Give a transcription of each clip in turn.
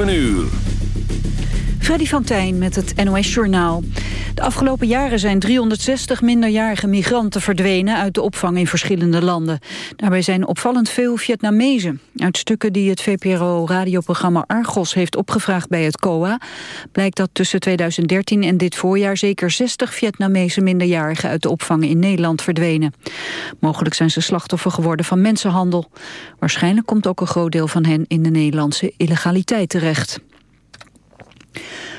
7 uur. Freddy van met het NOS-journaal. De afgelopen jaren zijn 360 minderjarige migranten verdwenen... uit de opvang in verschillende landen. Daarbij zijn opvallend veel Vietnamezen. Uit stukken die het VPRO-radioprogramma Argos heeft opgevraagd bij het COA... blijkt dat tussen 2013 en dit voorjaar... zeker 60 Vietnamese minderjarigen uit de opvang in Nederland verdwenen. Mogelijk zijn ze slachtoffer geworden van mensenhandel. Waarschijnlijk komt ook een groot deel van hen in de Nederlandse illegaliteit terecht.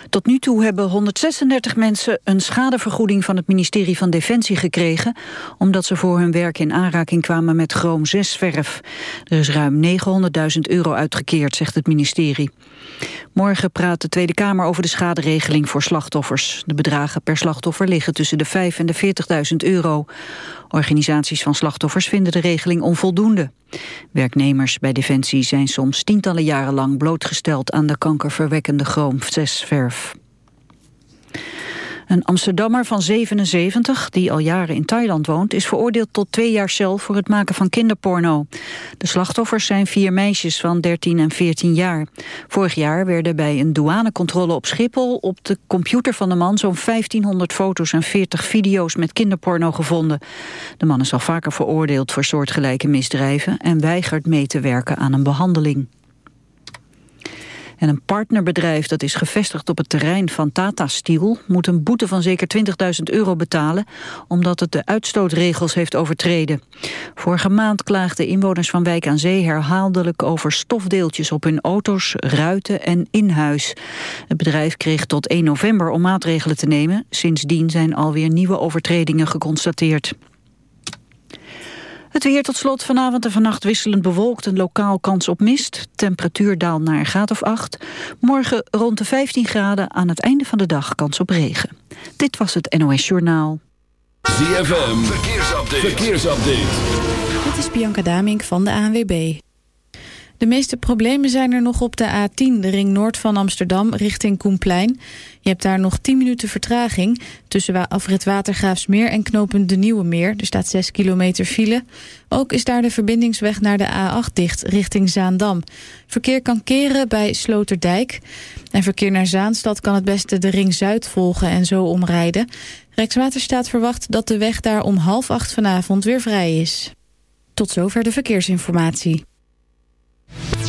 Tot nu toe hebben 136 mensen een schadevergoeding van het ministerie van Defensie gekregen, omdat ze voor hun werk in aanraking kwamen met chroom 6-verf. Er is ruim 900.000 euro uitgekeerd, zegt het ministerie. Morgen praat de Tweede Kamer over de schaderegeling voor slachtoffers. De bedragen per slachtoffer liggen tussen de 5 en de 40.000 euro. Organisaties van slachtoffers vinden de regeling onvoldoende. Werknemers bij Defensie zijn soms tientallen jaren lang blootgesteld aan de kankerverwekkende chroom 6-verf. Een Amsterdammer van 77, die al jaren in Thailand woont... is veroordeeld tot twee jaar cel voor het maken van kinderporno. De slachtoffers zijn vier meisjes van 13 en 14 jaar. Vorig jaar werden bij een douanecontrole op Schiphol... op de computer van de man zo'n 1500 foto's en 40 video's met kinderporno gevonden. De man is al vaker veroordeeld voor soortgelijke misdrijven... en weigert mee te werken aan een behandeling. En een partnerbedrijf dat is gevestigd op het terrein van Tata Steel... moet een boete van zeker 20.000 euro betalen... omdat het de uitstootregels heeft overtreden. Vorige maand klaagden inwoners van Wijk aan Zee herhaaldelijk... over stofdeeltjes op hun auto's, ruiten en in huis. Het bedrijf kreeg tot 1 november om maatregelen te nemen. Sindsdien zijn alweer nieuwe overtredingen geconstateerd. Het weer tot slot vanavond en vannacht wisselend bewolkt en lokaal kans op mist. Temperatuur daalt naar een graad of 8. Morgen rond de 15 graden aan het einde van de dag kans op regen. Dit was het NOS Journaal. ZFM, verkeersupdate. verkeersupdate. Dit is Bianca Damink van de ANWB. De meeste problemen zijn er nog op de A10, de ring noord van Amsterdam, richting Koenplein. Je hebt daar nog 10 minuten vertraging tussen afrit Watergraafsmeer en knooppunt De Nieuwe Meer. Er staat 6 kilometer file. Ook is daar de verbindingsweg naar de A8 dicht, richting Zaandam. Verkeer kan keren bij Sloterdijk. En verkeer naar Zaanstad kan het beste de ring Zuid volgen en zo omrijden. Rijkswaterstaat verwacht dat de weg daar om half acht vanavond weer vrij is. Tot zover de verkeersinformatie.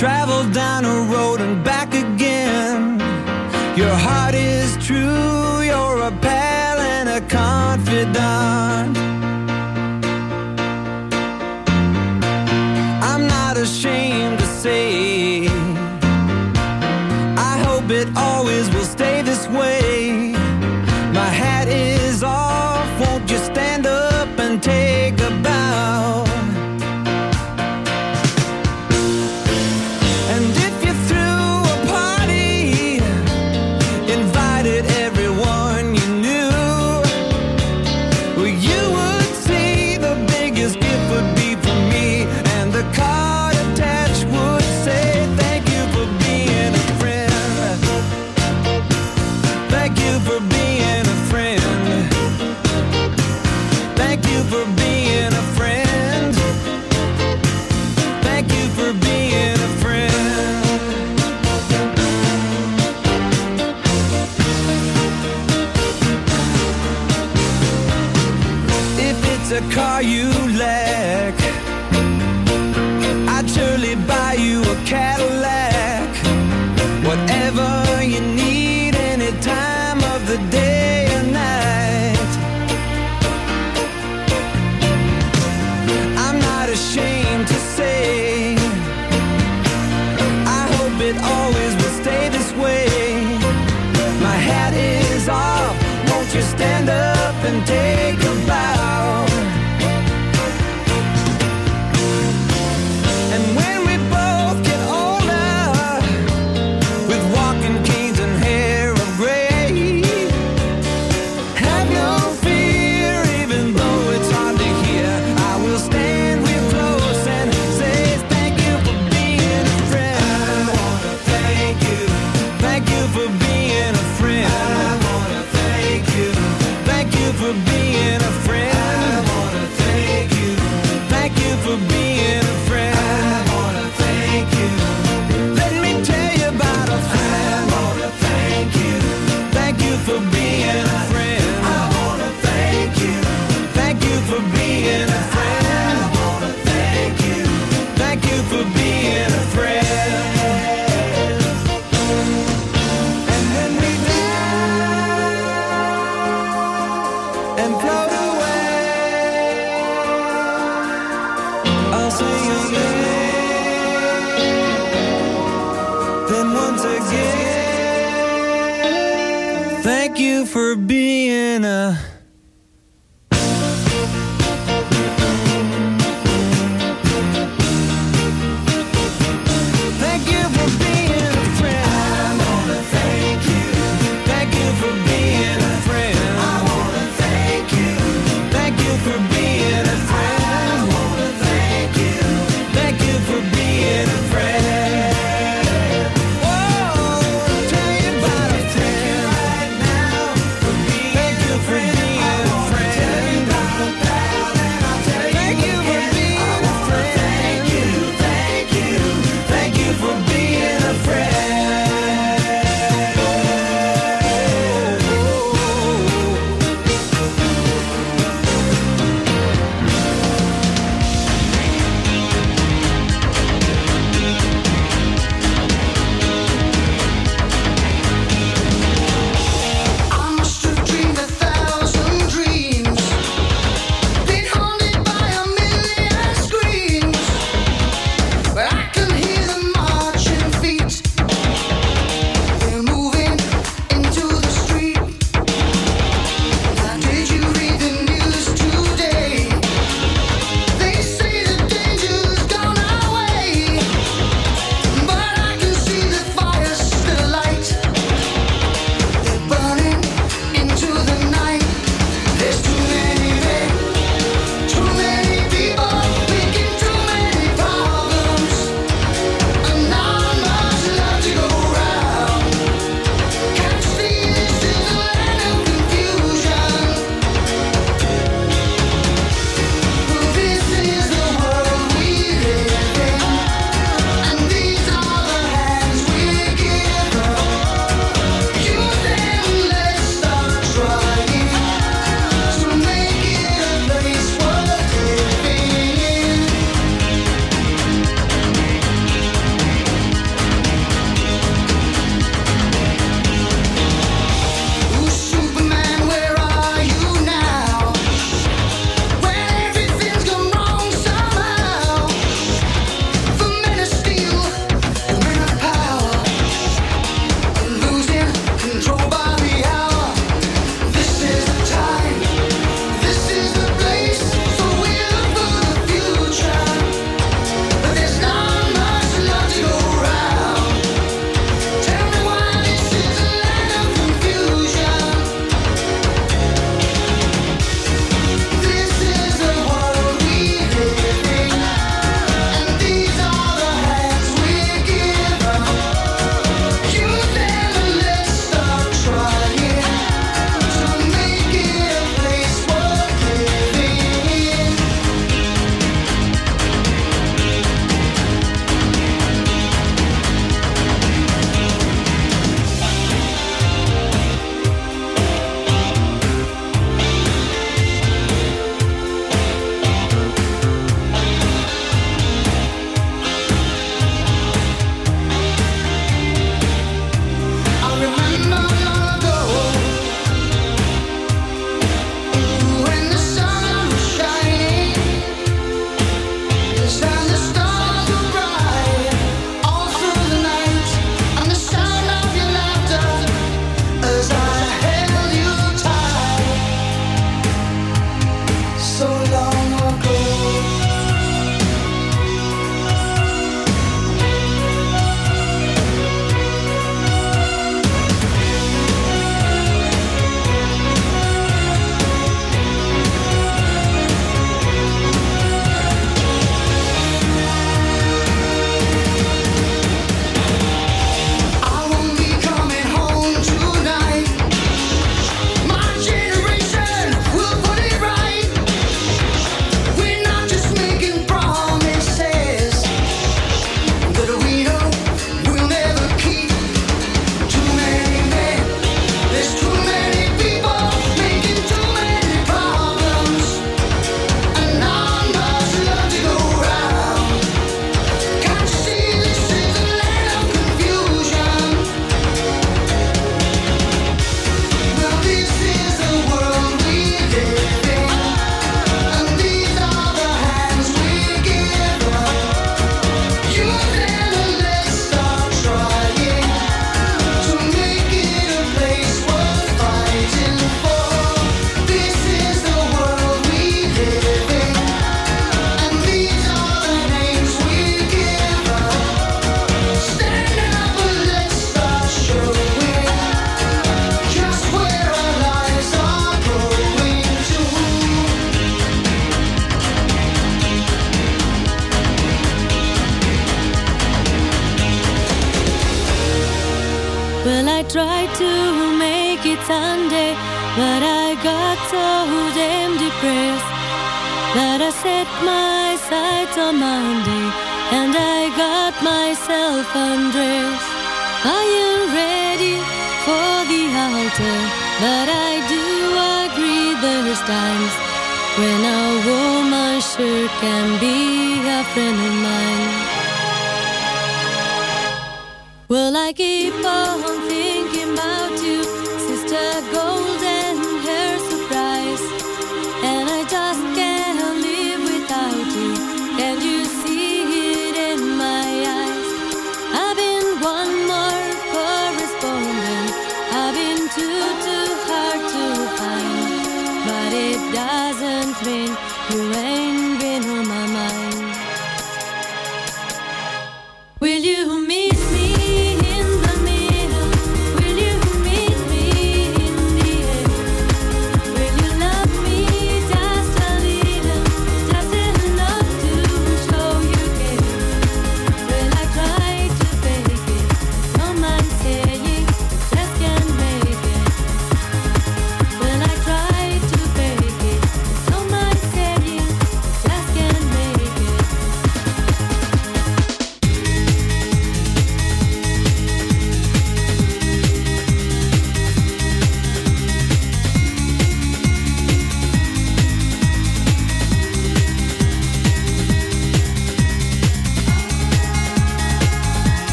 Travel down a road and back again. Your heart is true, you're a pal and a confidant. I'm not ashamed to say.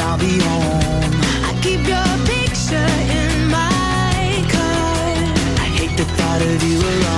I'll be home. I keep your picture in my car. I hate the thought of you alone.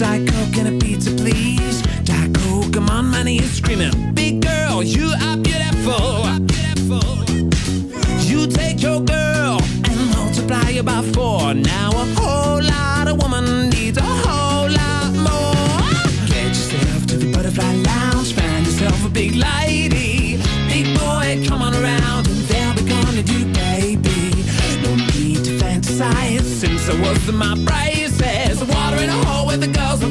Diet Coke and a pizza, please. Diet Coke, come on, money is screaming. Big girl, you are beautiful. You take your girl and multiply it by four. Now a whole lot of woman needs a whole lot more. Get yourself to the butterfly lounge, find yourself a big lady. Big boy, come on around and they'll be gonna do, baby. No need to fantasize since I was my bride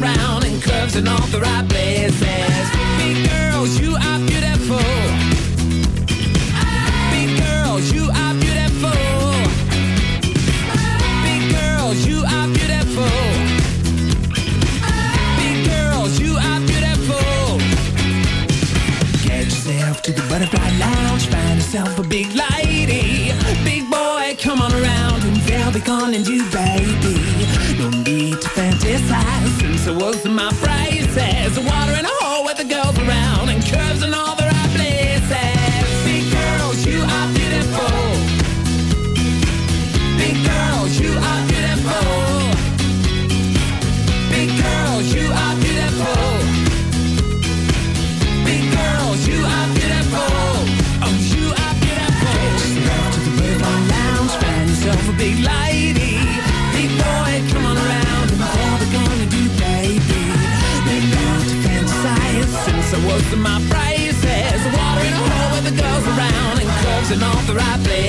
around and curves in all the right places. Hey, girls, you are. was my prices. What isn't off the right place.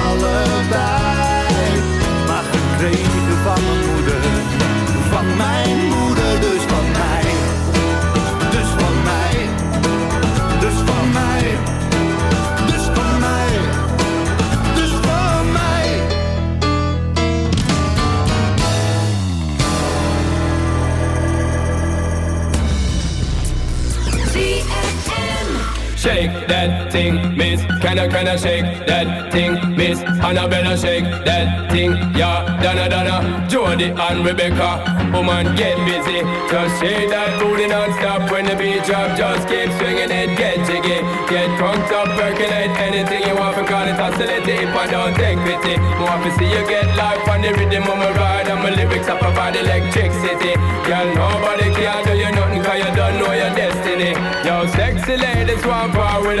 That thing, miss. Can I, can I shake that thing, miss? Annabella, shake that thing, yeah. Donna, Donna, Jody and Rebecca. Woman, get busy. Just shake that booty non-stop when the beat drop. Just keep swinging it, get jiggy. Get drunk up, percolate anything you want. Call it oscillate if I don't take pity. More to see you get life on the rhythm of my ride. And my lyrics up about electricity. Girl, nobody can do you nothing cause you don't know your destiny. Yo, sexy ladies want part with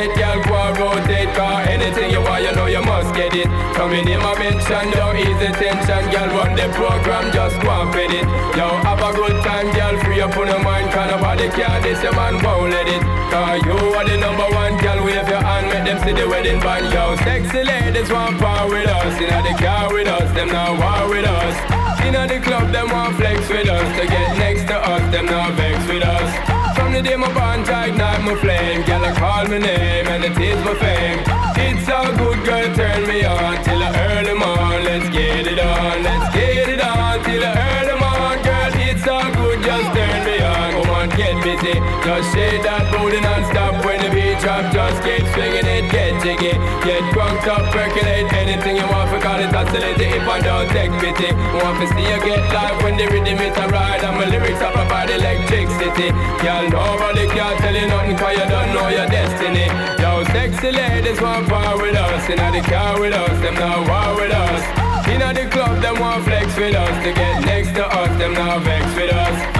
agitated Girl, go and rotate, cause anything you want, you know you must get it. Coming in my mention, don't ease the tension Girl, run the program, just go and fit it. Yo, have a good time, girl, free up on your mind Cause nobody care, this your man won't let it. Cause you are the number one, girl, wave your hand Make them see the wedding band, yo Sexy ladies want power with us. Inna the car with us, them not war with us. Inna the club, them want flex with us. To get next to us, them not vex with us From the day my bond ignite my flame. Girl, I call my name and it is my fame. It's a good girl, turn me on Till earn them on, let's get it on Let's get it on, till I earn get busy, just shake that booty non-stop When the beat drop, just keep swinging it, get jiggy. Get drunk up, percolate anything you want For call it oscillate if I don't take pity. Want to see you get live when the rhythm is a ride. And my lyrics up about electricity. Girl, nobody can tell you nothing Cause you don't know your destiny. Yo, sexy ladies want power with us. Inna the car with us, them not war with us. Inna the club, them want flex with us. To get next to us, them not vex with us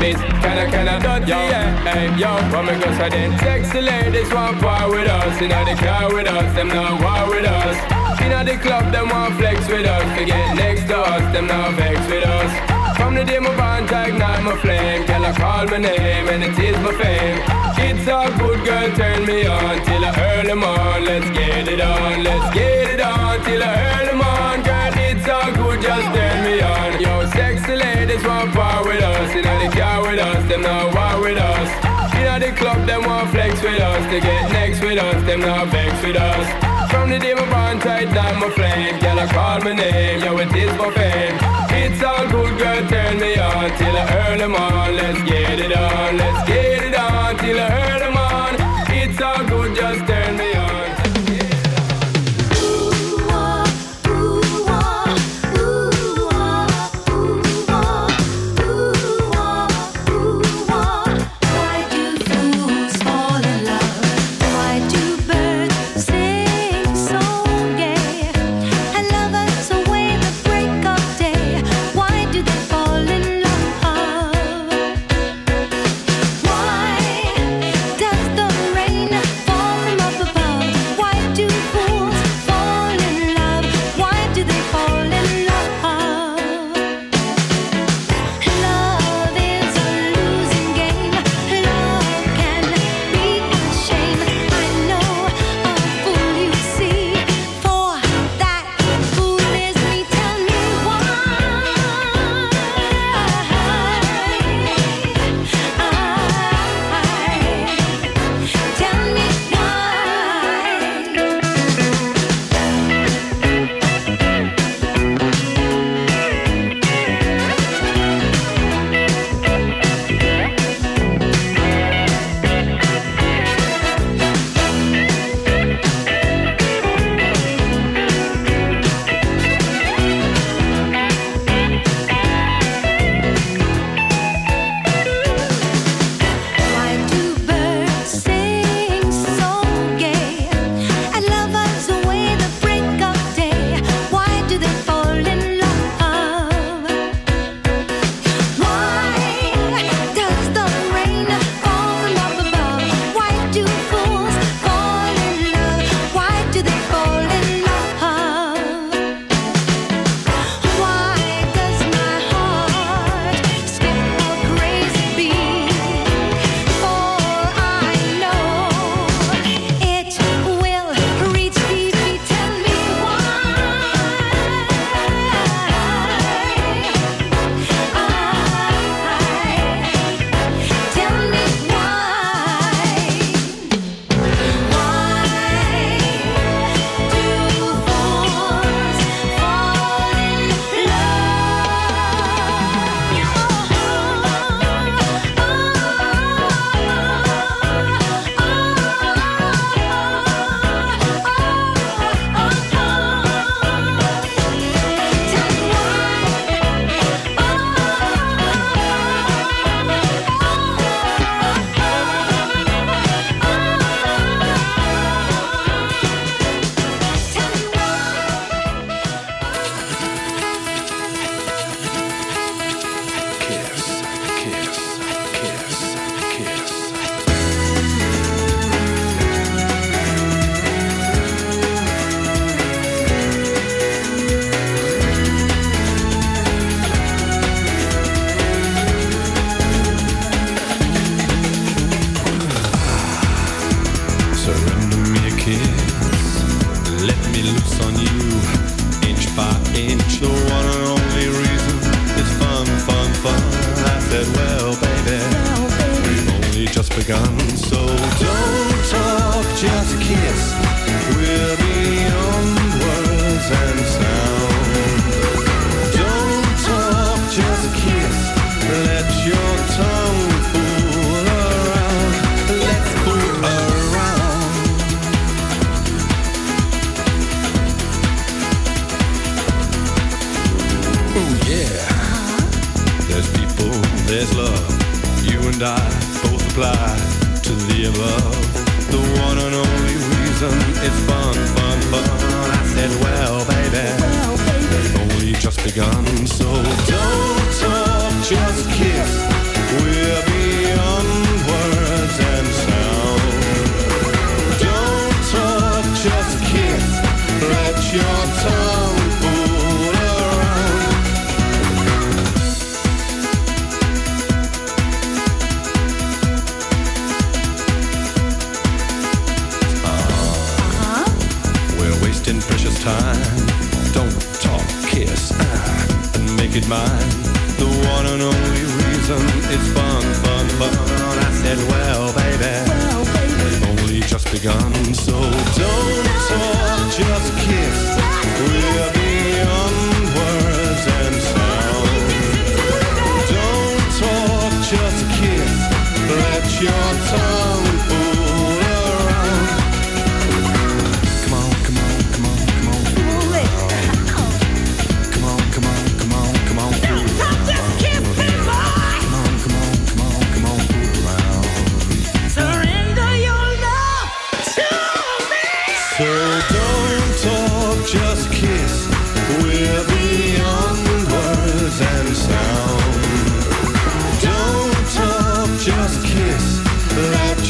miss. Kinda, kinda, dirty, yeah. Hey, yo, come and go, so. Sexy ladies want part with us, inna the car with us, them not war with us. Inna the club, them want flex with us. To get next to us, them not vex with us. From the day my bond ignite my flame Girl, I call my name and it is my fame It's all good, girl, turn me on Till I earn them on Let's get it on, let's get it on Till I earn them on Girl, it's all good, just turn me on Yo, ladies want part with us. Inna the car with us, them not war with us. Inna the club, them want flex with us. To get next with us, them not vex with us. From the day my bond tight down my flame Girl, I call my name, yo, it is my fame. It's all good, girl, turn me on Till I earn them on Let's get it on, let's get it on Till I earn them on It's all good, just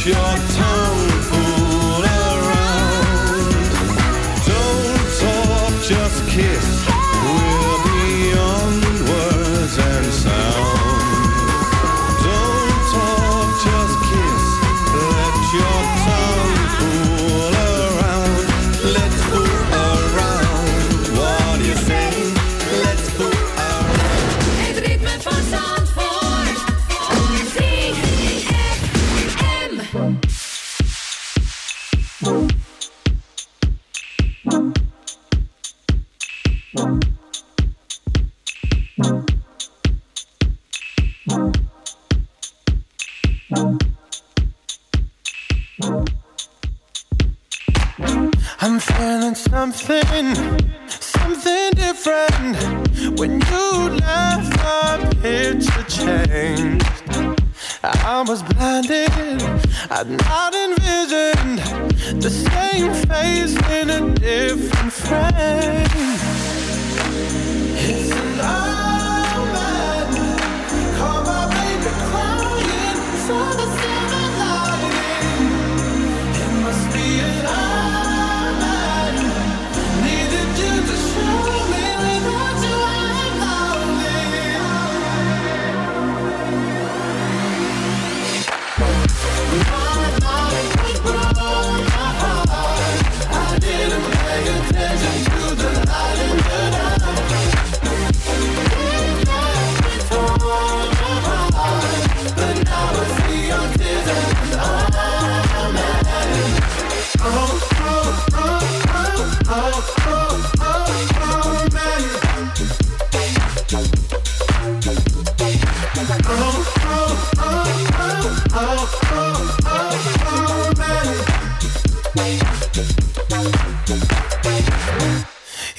your time